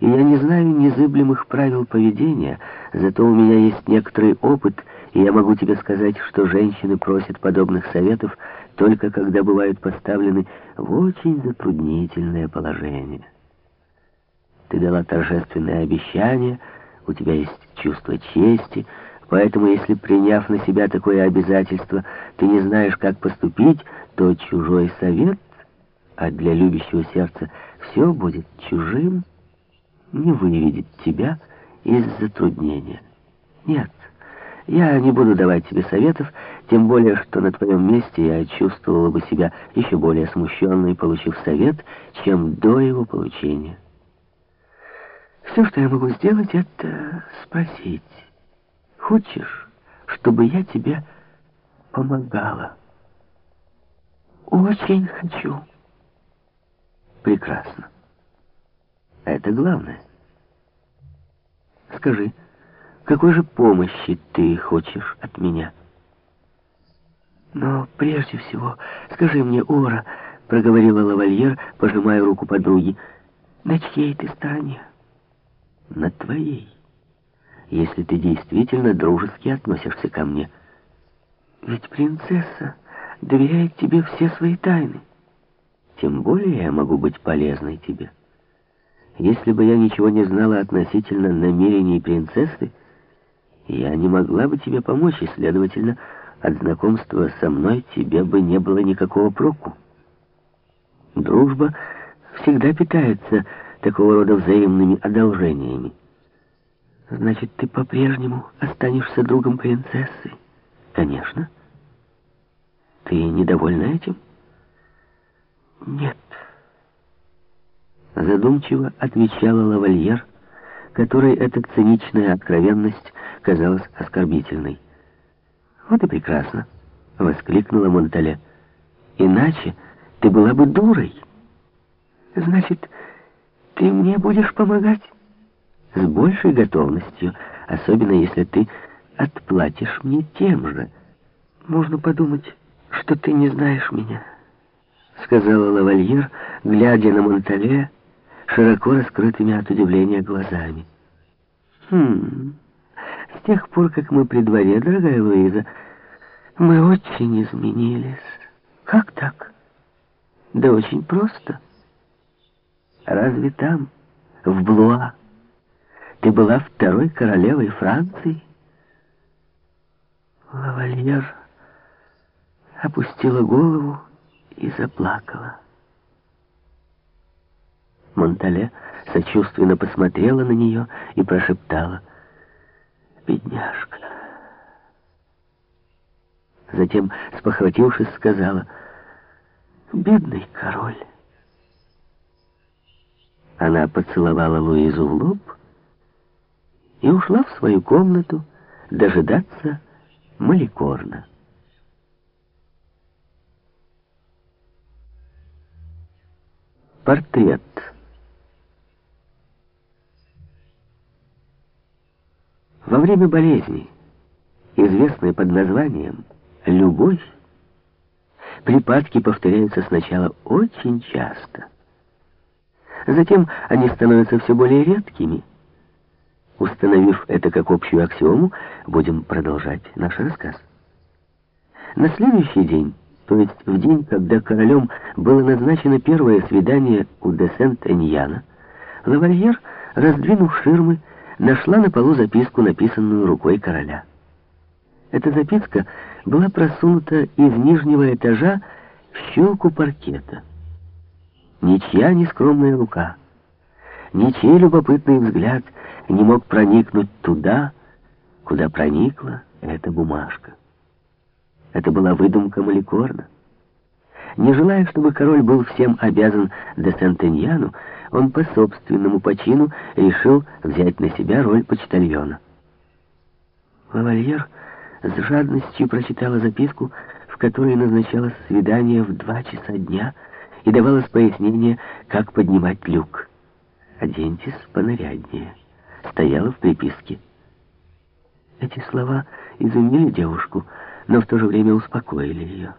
и я не знаю незыблемых правил поведения, зато у меня есть некоторый опыт, и я могу тебе сказать, что женщины просят подобных советов только когда бывают поставлены в очень затруднительное положение. Ты дала торжественное обещание, у тебя есть чувство чести, поэтому если, приняв на себя такое обязательство, ты не знаешь, как поступить, то чужой совет, а для любящего сердца все будет чужим, не выведет тебя из затруднения. Нет, я не буду давать тебе советов, тем более, что на твоем месте я чувствовала бы себя еще более смущенной, получив совет, чем до его получения. Все, что я могу сделать, это спросить. Хочешь, чтобы я тебе помогала? Очень хочу. Прекрасно. Это главное. Скажи, какой же помощи ты хочешь от меня? Но прежде всего, скажи мне, Ора, проговорила лавальер, пожимая руку подруги, на чьей ты стороне? На твоей. Если ты действительно дружески относишься ко мне. Ведь принцесса доверяет тебе все свои тайны. Тем более я могу быть полезной тебе. Если бы я ничего не знала относительно намерений принцессы, я не могла бы тебе помочь, и, следовательно, от знакомства со мной тебе бы не было никакого проку. Дружба всегда питается такого рода взаимными одолжениями. Значит, ты по-прежнему останешься другом принцессы? Конечно. Ты недовольна этим? Нет задумчиво отвечала лавальер, которой эта циничная откровенность казалась оскорбительной. «Вот и прекрасно!» — воскликнула Монтале. «Иначе ты была бы дурой. Значит, ты мне будешь помогать?» «С большей готовностью, особенно если ты отплатишь мне тем же. Можно подумать, что ты не знаешь меня», — сказала лавальер, глядя на Монтале, широко раскрытыми от удивления глазами. «Хм, с тех пор, как мы при дворе, дорогая Луиза, мы очень изменились. Как так? Да очень просто. Разве там, в Блуа, ты была второй королевой Франции?» Лавальер опустила голову и заплакала. Монтале сочувственно посмотрела на нее и прошептала «Бедняжка». Затем, спохватившись, сказала «Бедный король». Она поцеловала Луизу в лоб и ушла в свою комнату дожидаться Маликорна. Портрет. Во время болезни, известной под названием «любовь», припадки повторяются сначала очень часто. Затем они становятся все более редкими. Установив это как общую аксиому, будем продолжать наш рассказ. На следующий день, то есть в день, когда королем было назначено первое свидание у де Сент-Эньяна, лавальер, раздвинув ширмы, нашла на полу записку, написанную рукой короля. Эта записка была просунута из нижнего этажа в щелку паркета. Ничья нескромная рука, ничей любопытный взгляд не мог проникнуть туда, куда проникла эта бумажка. Это была выдумка Маликорна. Не желая, чтобы король был всем обязан де Сентеньяну, он по собственному почину решил взять на себя роль почтальона. Лавальер с жадностью прочитала записку, в которой назначалось свидание в два часа дня и давалось пояснение, как поднимать люк. «Оденьтесь понаряднее», стояла в приписке. Эти слова изумили девушку, но в то же время успокоили ее.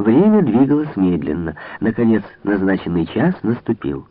Время двигалось медленно. Наконец, назначенный час наступил.